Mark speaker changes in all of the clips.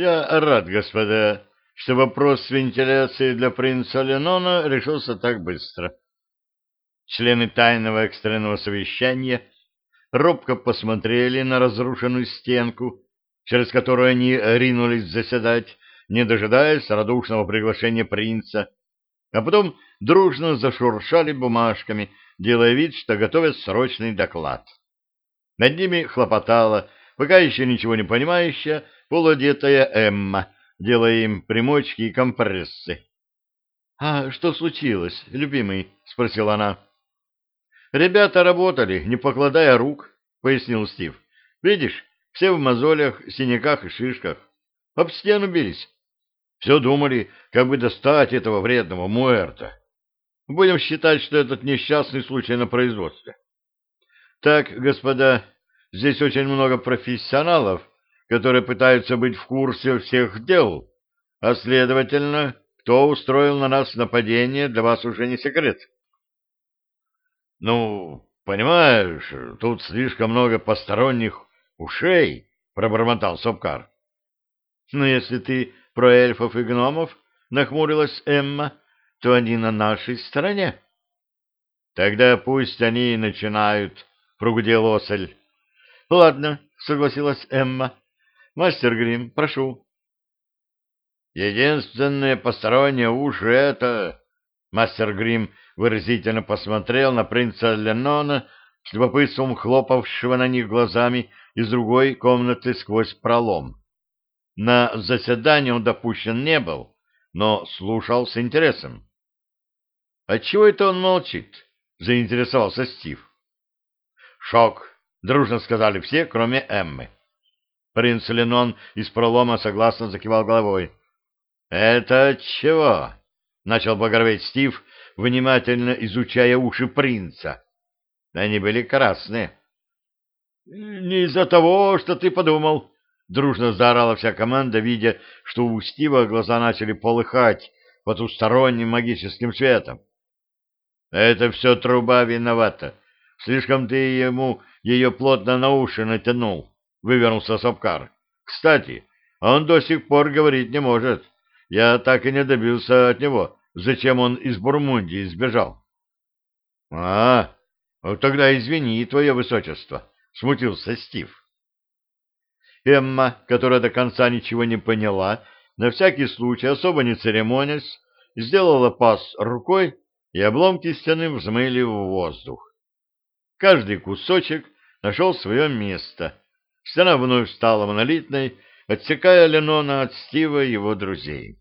Speaker 1: Я рад, господа, что вопрос с вентиляцией для принца Ленона решился так быстро. Члены тайного экстренного совещания робко посмотрели на разрушенную стенку, через которую они ринулись заседать, не дожидаясь радушного приглашения принца, а потом дружно зашуршали бумажками, делая вид, что готовят срочный доклад. Над ними хлопотала, пока еще ничего не понимающая, полуодетая Эмма, делая им примочки и компрессы. — А что случилось, любимый? — спросила она. — Ребята работали, не покладая рук, — пояснил Стив. — Видишь, все в мозолях, синяках и шишках. Об стену бились. Все думали, как бы достать этого вредного Муэрта. Будем считать, что этот несчастный случай на производстве. Так, господа, здесь очень много профессионалов, которые пытаются быть в курсе всех дел, а, следовательно, кто устроил на нас нападение, для вас уже не секрет. Ну, понимаешь, тут слишком много посторонних ушей, пробормотал Сопкар. Но если ты про эльфов и гномов, нахмурилась Эмма, то они на нашей стороне. Тогда пусть они начинают, прогудел Осель. Ладно, согласилась Эмма. Мастер Грим, прошу. Единственное постороннее уши это... Мастер Грим выразительно посмотрел на принца Леннона с любопытством хлопавшего на них глазами из другой комнаты сквозь пролом. На заседание он допущен не был, но слушал с интересом. «Отчего это он молчит?» — заинтересовался Стив. «Шок!» — дружно сказали все, кроме Эммы. Принц Ленон из пролома согласно закивал головой. «Это чего?» — начал багроветь Стив, внимательно изучая уши принца. Они были красные. «Не из-за того, что ты подумал», Дружно заорала вся команда, видя, что у Стива глаза начали полыхать потусторонним магическим светом. «Это все труба виновата. Слишком ты ему ее плотно на уши натянул», — вывернулся Сапкар. «Кстати, он до сих пор говорить не может. Я так и не добился от него, зачем он из Бурмундии сбежал». «А, ну тогда извини, твое высочество», — смутился Стив. Эмма, которая до конца ничего не поняла, на всякий случай, особо не церемонясь, сделала пас рукой, и обломки стены взмыли в воздух. Каждый кусочек нашел свое место. Стена вновь стала монолитной, отсекая Ленона от Стива и его друзей.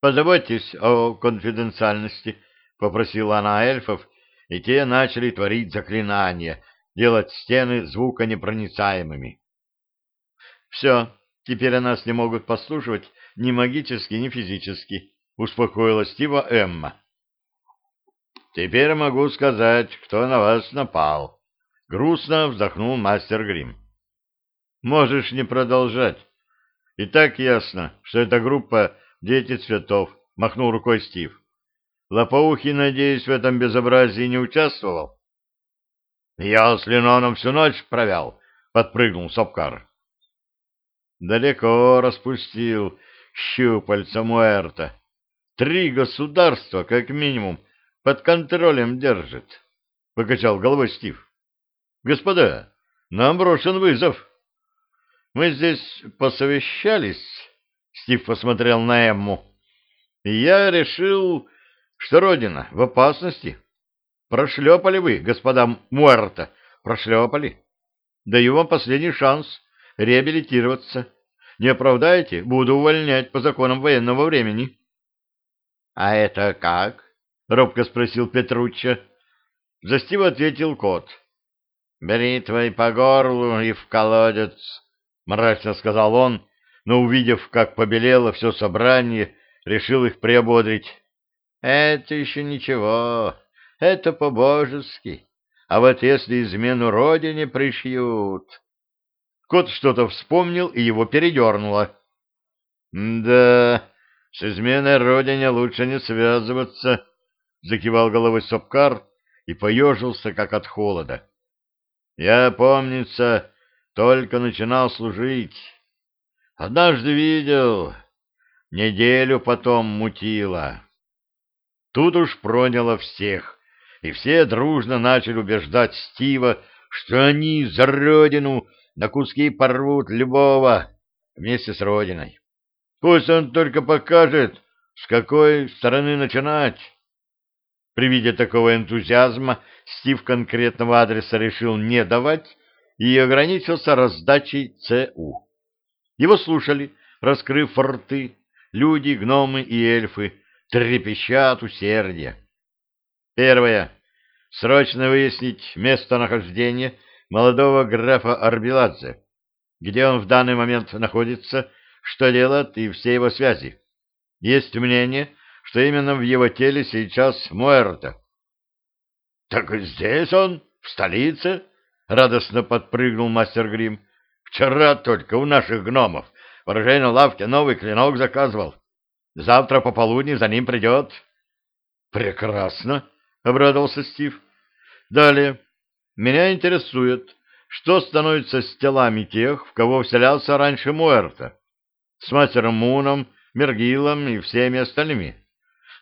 Speaker 1: «Позаботьтесь о конфиденциальности», — попросила она эльфов, и те начали творить заклинания, делать стены звуконепроницаемыми. Все, теперь о нас не могут послушивать ни магически, ни физически, успокоила Стива Эмма. Теперь могу сказать, кто на вас напал. Грустно вздохнул мастер Грим. Можешь не продолжать. И так ясно, что эта группа «Дети цветов», — махнул рукой Стив. Лопоухий, надеюсь, в этом безобразии не участвовал? — Я с Леноном всю ночь провел, — подпрыгнул Сапкар. Далеко распустил щупальца Муэрта. Три государства, как минимум, под контролем держит, — покачал головой Стив. — Господа, нам брошен вызов. Мы здесь посовещались, — Стив посмотрел на Эмму, — и я решил, что Родина в опасности. Прошлепали вы, господа Муэрта, прошлепали. Даю вам последний шанс реабилитироваться. Не оправдаете, буду увольнять по законам военного времени. — А это как? — робко спросил Петручча. За Стива ответил кот. — Бритвой по горлу и в колодец, — мрачно сказал он, но, увидев, как побелело все собрание, решил их приободрить. — Это еще ничего, это по-божески. А вот если измену родине пришьют... Кот что-то вспомнил, и его передернуло. — Да, с изменой родине лучше не связываться, — закивал головой Сапкар и поежился, как от холода. — Я, помнится, только начинал служить. Однажды видел, неделю потом мутило. Тут уж проняло всех, и все дружно начали убеждать Стива, что они за родину на куски порвут любого вместе с родиной. Пусть он только покажет, с какой стороны начинать. При виде такого энтузиазма Стив конкретного адреса решил не давать и ограничился раздачей ЦУ. Его слушали, раскрыв рты, люди, гномы и эльфы, трепеща от. Первое. Срочно выяснить местонахождение молодого графа Арбеладзе, где он в данный момент находится, что делает и все его связи. Есть мнение, что именно в его теле сейчас Муэрто. — Так здесь он, в столице? — радостно подпрыгнул мастер Грим. Вчера только у наших гномов в оружейной лавке новый клинок заказывал. Завтра пополудни за ним придет. — Прекрасно, — обрадовался Стив. — Далее. Меня интересует, что становится с телами тех, в кого вселялся раньше Муэрта, с мастером Муном, Мергилом и всеми остальными.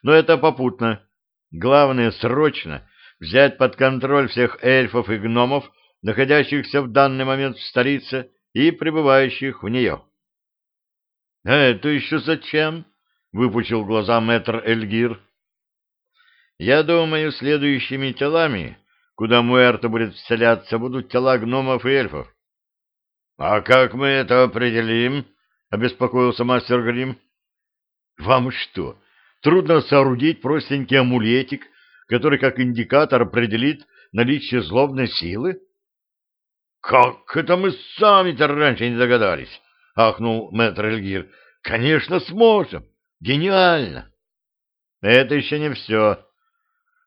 Speaker 1: Но это попутно. Главное срочно взять под контроль всех эльфов и гномов, находящихся в данный момент в столице, и пребывающих в нее. — А это еще зачем? — выпучил глаза мэтр Эльгир. — Я думаю, следующими телами, куда Муэрто будет вселяться, будут тела гномов и эльфов. — А как мы это определим? — обеспокоился мастер Грим. — Вам что, трудно соорудить простенький амулетик, который как индикатор определит наличие злобной силы? «Как это мы сами-то раньше не догадались?» — ахнул мэтр Эльгир. «Конечно, сможем! Гениально!» «Это еще не все.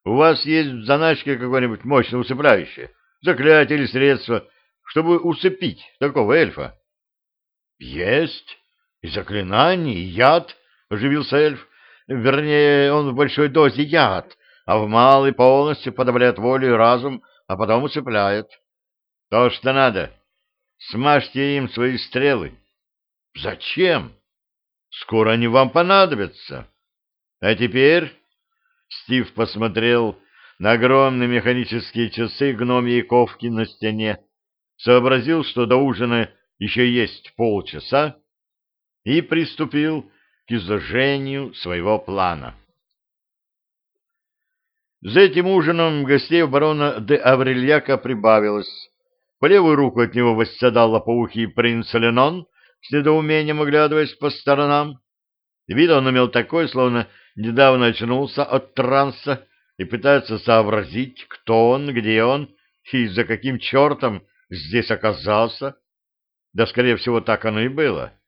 Speaker 1: У вас есть в заначке какое-нибудь мощное усыпляющее, заклятие или средство, чтобы усыпить такого эльфа?» «Есть. И заклинание, и яд», — оживился эльф. «Вернее, он в большой дозе яд, а в малый полностью подавляет волю и разум, а потом усыпляет». То, что надо. Смажьте им свои стрелы. Зачем? Скоро они вам понадобятся. А теперь... Стив посмотрел на огромные механические часы гномьей ковки на стене, сообразил, что до ужина еще есть полчаса, и приступил к изложению своего плана. За этим ужином гостей у барона де Аврельяка прибавилось, по левую руку от него восседал лопоухий принц Ленон, с недоумением оглядываясь по сторонам. Вид он имел такой, словно недавно очнулся от транса и пытается сообразить, кто он, где он и за каким чертом здесь оказался. Да, скорее всего, так оно и было.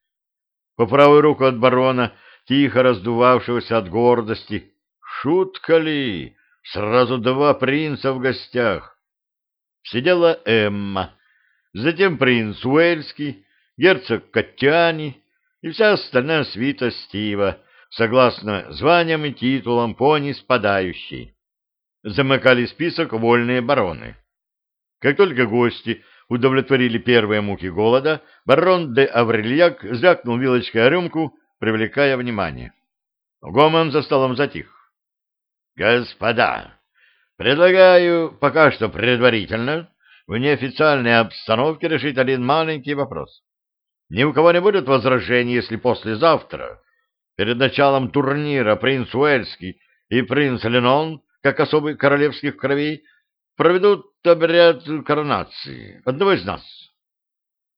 Speaker 1: По правую руку от барона, тихо раздувавшегося от гордости, шутка ли, сразу два принца в гостях сидела Эмма, затем принц Уэльский, герцог Каттяни и вся остальная свита Стива, согласно званиям и титулам по ниспадающей. Замыкали список вольные бароны. Как только гости удовлетворили первые муки голода, барон де Аврельяк звякнул вилочкой о рюмку, привлекая внимание. Гомон за столом затих. «Господа, Предлагаю пока что предварительно в неофициальной обстановке решить один маленький вопрос. Ни у кого не будет возражений, если послезавтра, перед началом турнира принц Уэльский и принц Ленон, как особый королевских кровей, проведут обряд коронации одного из нас.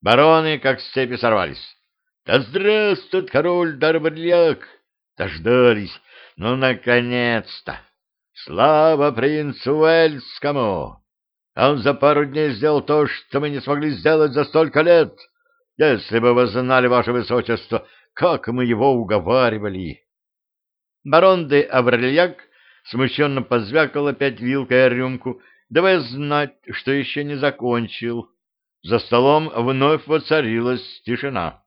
Speaker 1: Бароны как с цепи сорвались. Да здравствует король Дарбарьяк! Дождались, ну, наконец-то! Слава принцу Уэльскому! Он за пару дней сделал то, что мы не смогли сделать за столько лет. Если бы вы знали, ваше высочество, как мы его уговаривали. Барон де Аврельяк смущенно позвякал опять вилкой о рюмку, давая знать, что еще не закончил. За столом вновь воцарилась тишина.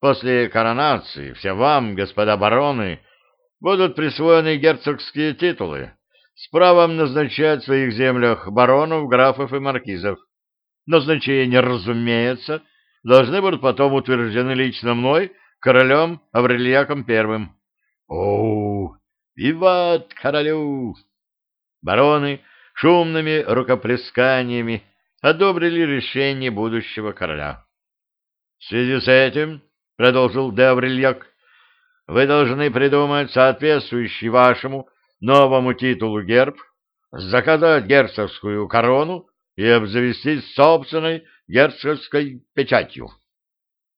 Speaker 1: После коронации все вам, господа бароны, будут присвоены герцогские титулы с правом назначать в своих землях баронов, графов и маркизов. Назначение, разумеется, должны будут потом утверждены лично мной, королем Аврельяком Первым. О, виват королю! Бароны шумными рукоплесканиями одобрили решение будущего короля. В связи с этим, — продолжил де Аврельяк, — вы должны придумать соответствующий вашему новому титулу герб, заказать герцогскую корону и обзавестись собственной герцогской печатью.